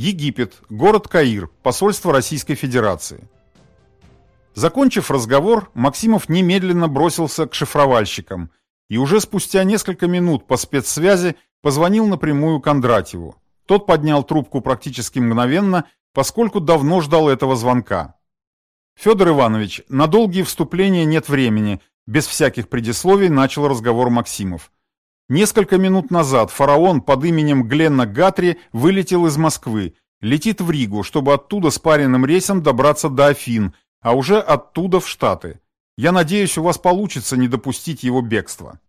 Египет, город Каир, посольство Российской Федерации. Закончив разговор, Максимов немедленно бросился к шифровальщикам и уже спустя несколько минут по спецсвязи позвонил напрямую Кондратьеву. Тот поднял трубку практически мгновенно, поскольку давно ждал этого звонка. «Федор Иванович, на долгие вступления нет времени», без всяких предисловий начал разговор Максимов. Несколько минут назад фараон под именем Гленна Гатри вылетел из Москвы, летит в Ригу, чтобы оттуда с паренным рейсом добраться до Афин, а уже оттуда в Штаты. Я надеюсь, у вас получится не допустить его бегства.